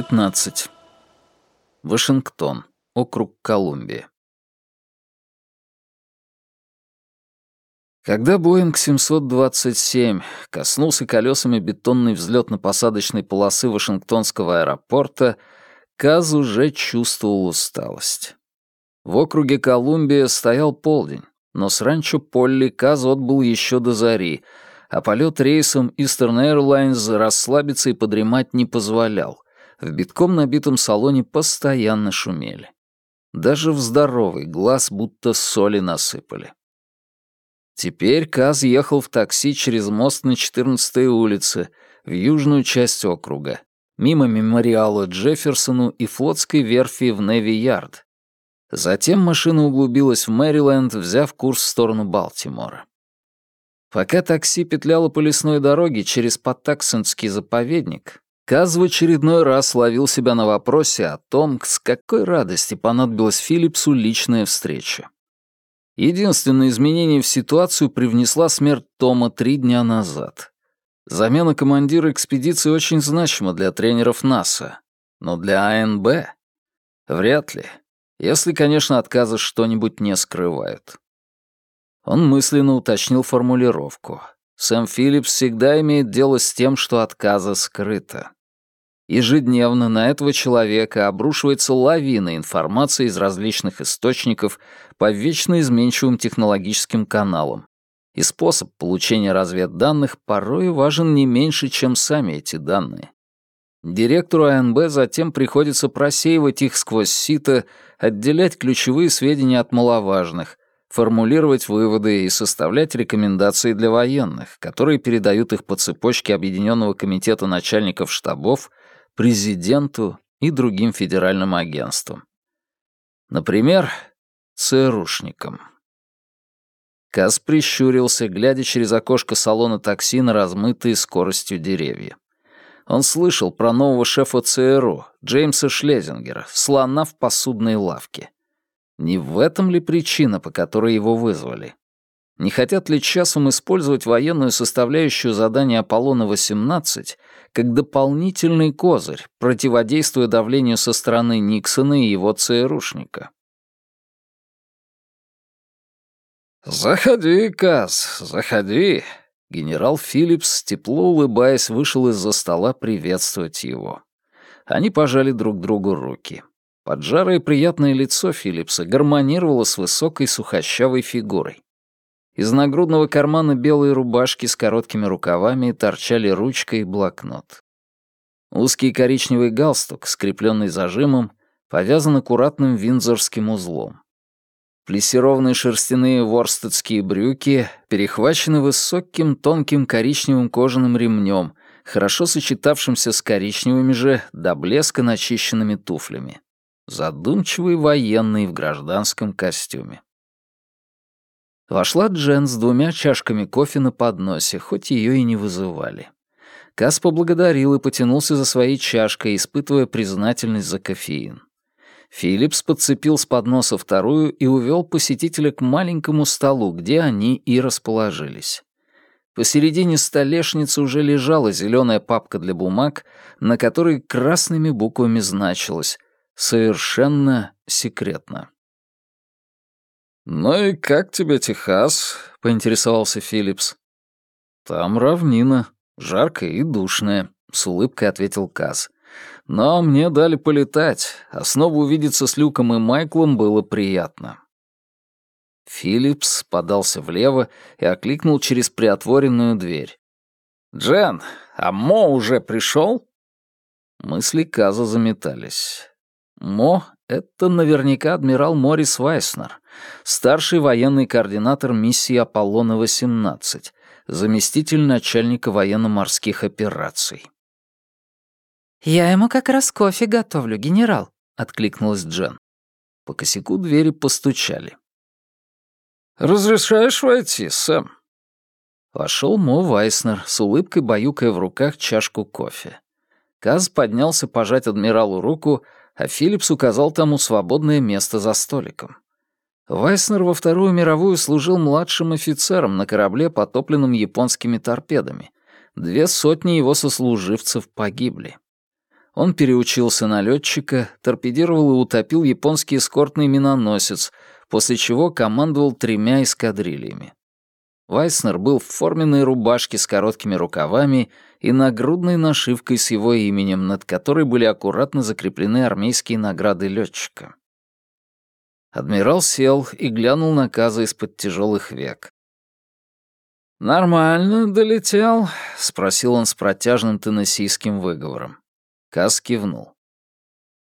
15. Вашингтон, округ Колумбия. Когда Боинг 727 коснулся колесами бетонной взлетно-посадочной полосы Вашингтонского аэропорта, Каз уже чувствовал усталость. В округе Колумбия стоял полдень, но с ранчо Полли Каз отбыл еще до зари, а полет рейсом Eastern Airlines расслабиться и подремать не позволял — в битком набитом салоне постоянно шумели. Даже в здоровый глаз будто соли насыпали. Теперь Каз ехал в такси через мост на 14-й улице, в южную часть округа, мимо мемориала Джефферсону и флотской верфи в Неви-Ярд. Затем машина углубилась в Мэриленд, взяв курс в сторону Балтимора. Пока такси петляло по лесной дороге через Паттаксонский заповедник, Каз в очередной раз ловил себя на вопросе о том, с какой радости понадобилась Филлипсу личная встреча. Единственное изменение в ситуацию привнесла смерть Тома три дня назад. Замена командира экспедиции очень значима для тренеров НАСА, но для АНБ — вряд ли, если, конечно, отказы что-нибудь не скрывают. Он мысленно уточнил формулировку. Сэм Филлипс всегда имеет дело с тем, что отказа скрыто. Ежедневно на этого человека обрушивается лавина информации из различных источников по вечно изменчивым технологическим каналам. И способ получения разведданных порой важен не меньше, чем сами эти данные. Директору АНБ затем приходится просеивать их сквозь сито, отделять ключевые сведения от маловажных, формулировать выводы и составлять рекомендации для военных, которые передают их по цепочке Объединенного комитета начальников штабов президенту и другим федеральным агентствам. Например, ЦРУшникам. Каз прищурился, глядя через окошко салона такси на размытые скоростью деревья. Он слышал про нового шефа ЦРУ, Джеймса Шлезингера, слона в посудной лавке. Не в этом ли причина, по которой его вызвали? Не хотят ли часом использовать военную составляющую задания Аполлона-18 как дополнительный козырь, противодействуя давлению со стороны Никсона и его ЦРУшника? «Заходи, Каз, заходи!» Генерал Филлипс, тепло улыбаясь, вышел из-за стола приветствовать его. Они пожали друг другу руки. Поджарое приятное лицо Филлипса гармонировало с высокой сухощавой фигурой. Из нагрудного кармана белой рубашки с короткими рукавами торчали ручка и блокнот. Узкий коричневый галстук, скрепленный зажимом, повязан аккуратным виндзорским узлом. Плессированные шерстяные ворстедские брюки перехвачены высоким тонким коричневым кожаным ремнем, хорошо сочетавшимся с коричневыми же до блеска начищенными туфлями. Задумчивый военный в гражданском костюме. Вошла Джен с двумя чашками кофе на подносе, хоть ее и не вызывали. Кас поблагодарил и потянулся за своей чашкой, испытывая признательность за кофеин. Филлипс подцепил с подноса вторую и увел посетителя к маленькому столу, где они и расположились. Посередине столешницы уже лежала зеленая папка для бумаг, на которой красными буквами значилось «Совершенно секретно». «Ну и как тебе Техас?» — поинтересовался Филлипс. «Там равнина, жаркая и душная», — с улыбкой ответил Каз. «Но мне дали полетать, а снова увидеться с Люком и Майклом было приятно». Филлипс подался влево и окликнул через приотворенную дверь. «Джен, а Мо уже пришел?» Мысли Каза заметались. Мо — это наверняка адмирал Морис Вайснер, старший военный координатор миссии «Аполлона-18», заместитель начальника военно-морских операций. «Я ему как раз кофе готовлю, генерал», — откликнулась Джен. По косяку двери постучали. «Разрешаешь войти, Сэм?» Вошел Мо Вайснер, с улыбкой баюкая в руках чашку кофе. Каз поднялся пожать адмиралу руку, а Филлипс указал тому свободное место за столиком. Вайснер во Вторую мировую служил младшим офицером на корабле, потопленном японскими торпедами. Две сотни его сослуживцев погибли. Он переучился на летчика, торпедировал и утопил японский эскортный миноносец, после чего командовал тремя эскадрильями. Вайснер был в форменной рубашке с короткими рукавами и нагрудной нашивкой с его именем, над которой были аккуратно закреплены армейские награды летчика. Адмирал сел и глянул на Каза из-под тяжелых век. «Нормально долетел?» — спросил он с протяжным теннессийским выговором. Каз кивнул.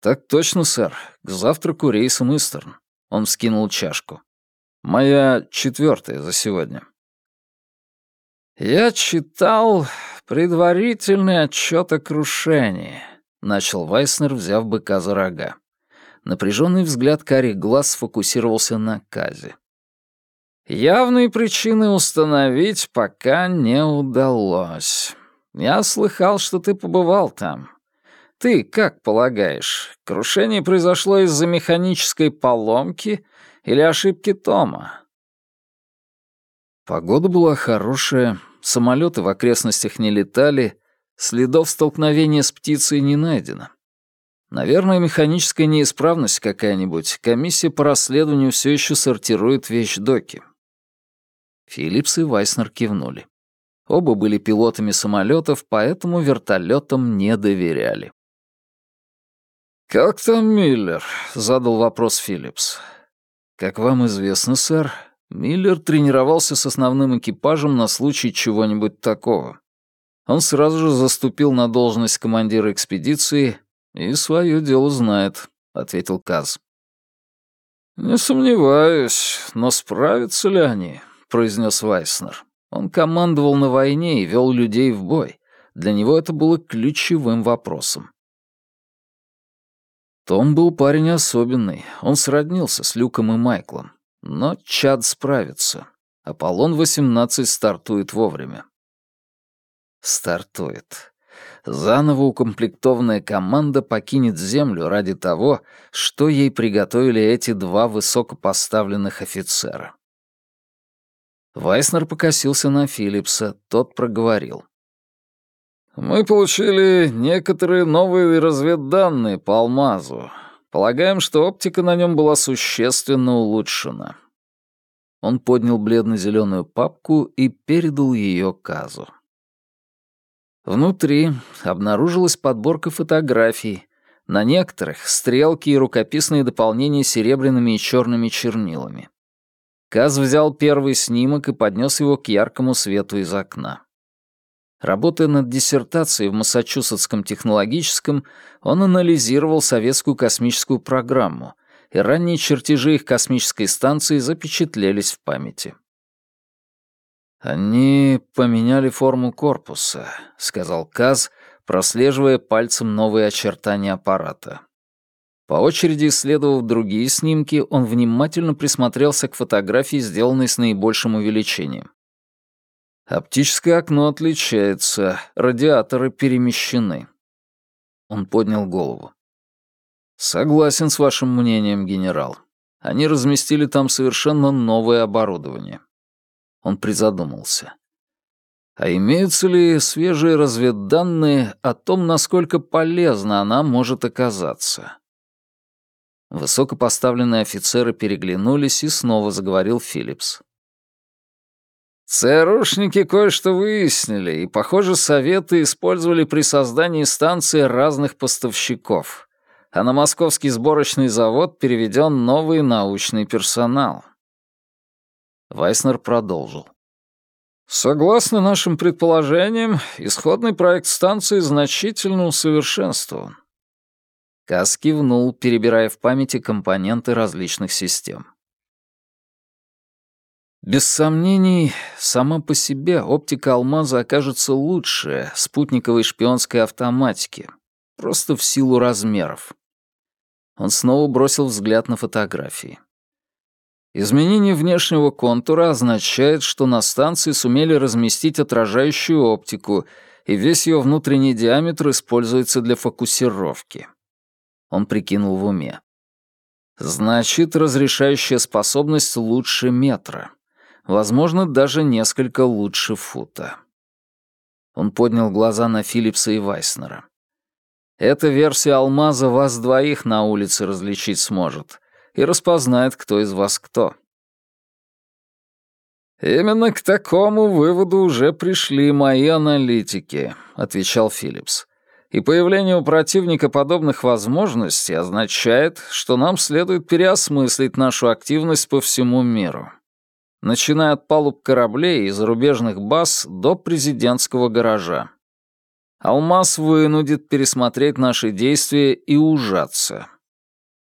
«Так точно, сэр. К завтраку рейсом Истерн». Он вскинул чашку. «Моя четвертая за сегодня». «Я читал предварительный отчет о крушении», — начал Вайснер, взяв быка за рога. Напряженный взгляд карих глаз сфокусировался на Казе. «Явные причины установить пока не удалось. Я слыхал, что ты побывал там. Ты как полагаешь, крушение произошло из-за механической поломки или ошибки Тома?» Погода была хорошая, самолеты в окрестностях не летали, следов столкновения с птицей не найдено. Наверное, механическая неисправность какая-нибудь. Комиссия по расследованию все еще сортирует вещдоки. Филлипс и Вайснер кивнули. Оба были пилотами самолетов, поэтому вертолетам не доверяли. «Как там Миллер?» — задал вопрос Филлипс. «Как вам известно, сэр, Миллер тренировался с основным экипажем на случай чего-нибудь такого. Он сразу же заступил на должность командира экспедиции и свое дело знает», — ответил Каз. «Не сомневаюсь, но справятся ли они?» — произнес Вайснер. Он командовал на войне и вел людей в бой. Для него это было ключевым вопросом. Том был парень особенный. Он сроднился с Люком и Майклом. Но Чад справится. Аполлон-18 стартует вовремя. Стартует. Заново укомплектованная команда покинет Землю ради того, что ей приготовили эти два высокопоставленных офицера. Вайснер покосился на Филлипса, тот проговорил. «Мы получили некоторые новые разведданные по алмазу. Полагаем, что оптика на нем была существенно улучшена. Он поднял бледно-зеленую папку и передал ее Казу. Внутри обнаружилась подборка фотографий. На некоторых — стрелки и рукописные дополнения серебряными и черными чернилами. Каз взял первый снимок и поднес его к яркому свету из окна. Работая над диссертацией в Массачусетском технологическом, он анализировал советскую космическую программу, и ранние чертежи их космической станции запечатлелись в памяти. «Они поменяли форму корпуса», — сказал Каз, прослеживая пальцем новые очертания аппарата. По очереди исследовав другие снимки, он внимательно присмотрелся к фотографии, сделанной с наибольшим увеличением. Оптическое окно отличается, радиаторы перемещены. Он поднял голову. Согласен с вашим мнением, генерал. Они разместили там совершенно новое оборудование. Он призадумался. А имеются ли свежие разведданные о том, насколько полезна она может оказаться? Высокопоставленные офицеры переглянулись, и снова заговорил Филлипс. ЦРУшники кое-что выяснили, и, похоже, советы использовали при создании станции разных поставщиков. А на московский сборочный завод переведен новый научный персонал. Вайснер продолжил. Согласно нашим предположениям, исходный проект станции значительно усовершенствован. Кас кивнул, перебирая в памяти компоненты различных систем. Без сомнений, сама по себе оптика алмаза окажется лучше спутниковой шпионской автоматики, просто в силу размеров. Он снова бросил взгляд на фотографии. Изменение внешнего контура означает, что на станции сумели разместить отражающую оптику, и весь ее внутренний диаметр используется для фокусировки. Он прикинул в уме. Значит, разрешающая способность лучше метра возможно, даже несколько лучше фута. Он поднял глаза на Филлипса и Вайснера. Эта версия алмаза вас двоих на улице различить сможет и распознает, кто из вас кто. «Именно к такому выводу уже пришли мои аналитики», — отвечал Филлипс. «И появление у противника подобных возможностей означает, что нам следует переосмыслить нашу активность по всему миру. Начиная от палуб кораблей и зарубежных баз до президентского гаража. Алмаз вынудит пересмотреть наши действия и ужаться.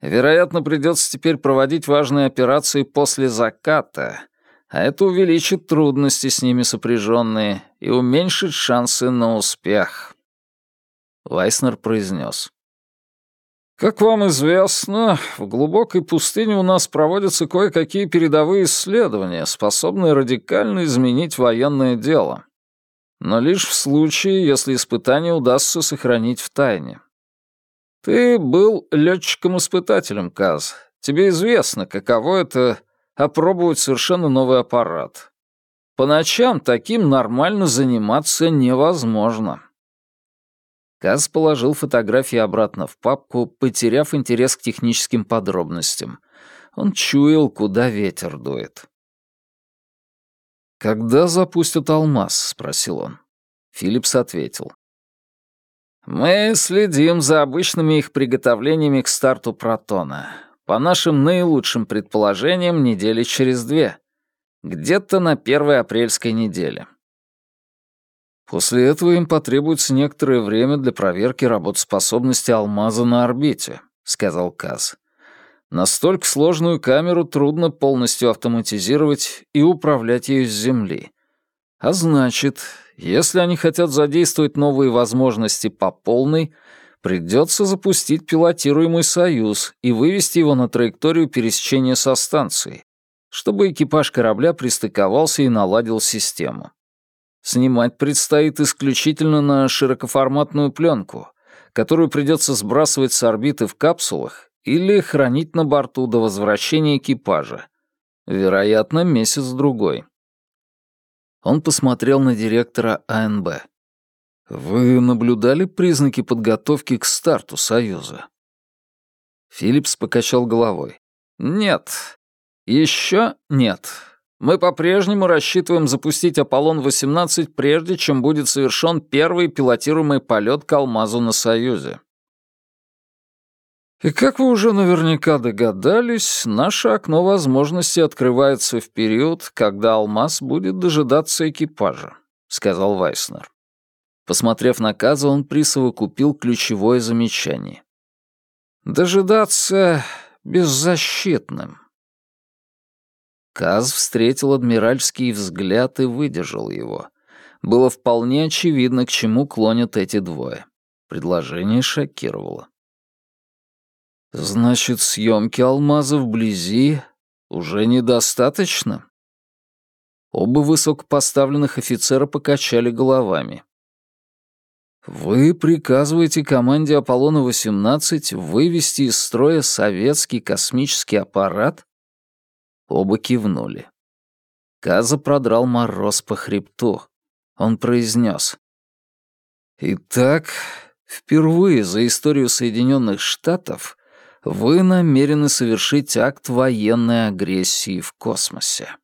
Вероятно, придется теперь проводить важные операции после заката, а это увеличит трудности с ними сопряженные и уменьшит шансы на успех. Вайснер произнес. Как вам известно, в глубокой пустыне у нас проводятся кое-какие передовые исследования, способные радикально изменить военное дело но лишь в случае, если испытание удастся сохранить в тайне. Ты был летчиком-испытателем, Каз. Тебе известно, каково это — опробовать совершенно новый аппарат. По ночам таким нормально заниматься невозможно. Каз положил фотографии обратно в папку, потеряв интерес к техническим подробностям. Он чуял, куда ветер дует. «Когда запустят алмаз?» — спросил он. Филлипс ответил. «Мы следим за обычными их приготовлениями к старту протона. По нашим наилучшим предположениям, недели через две. Где-то на первой апрельской неделе». После этого им потребуется некоторое время для проверки работоспособности алмаза на орбите, сказал Каз. Настолько сложную камеру трудно полностью автоматизировать и управлять ею с Земли. А значит, если они хотят задействовать новые возможности по полной, придется запустить пилотируемый «Союз» и вывести его на траекторию пересечения со станцией, чтобы экипаж корабля пристыковался и наладил систему. Снимать предстоит исключительно на широкоформатную пленку, которую придется сбрасывать с орбиты в капсулах или хранить на борту до возвращения экипажа. Вероятно, месяц-другой. Он посмотрел на директора АНБ. «Вы наблюдали признаки подготовки к старту Союза?» Филлипс покачал головой. «Нет. Еще нет. Мы по-прежнему рассчитываем запустить Аполлон-18 прежде, чем будет совершен первый пилотируемый полет к Алмазу на Союзе. И как вы уже наверняка догадались, наше окно возможностей открывается в период, когда алмаз будет дожидаться экипажа, сказал Вайснер. Посмотрев на Каза, он присовокупил ключевое замечание. «Дожидаться беззащитным». Каз встретил адмиральский взгляд и выдержал его. Было вполне очевидно, к чему клонят эти двое. Предложение шокировало. Значит, съемки алмаза вблизи уже недостаточно? Оба высокопоставленных офицера покачали головами. Вы приказываете команде Аполлона-18 вывести из строя советский космический аппарат? Оба кивнули. Каза продрал мороз по хребту. Он произнес. «Итак, впервые за историю Соединенных Штатов вы намерены совершить акт военной агрессии в космосе.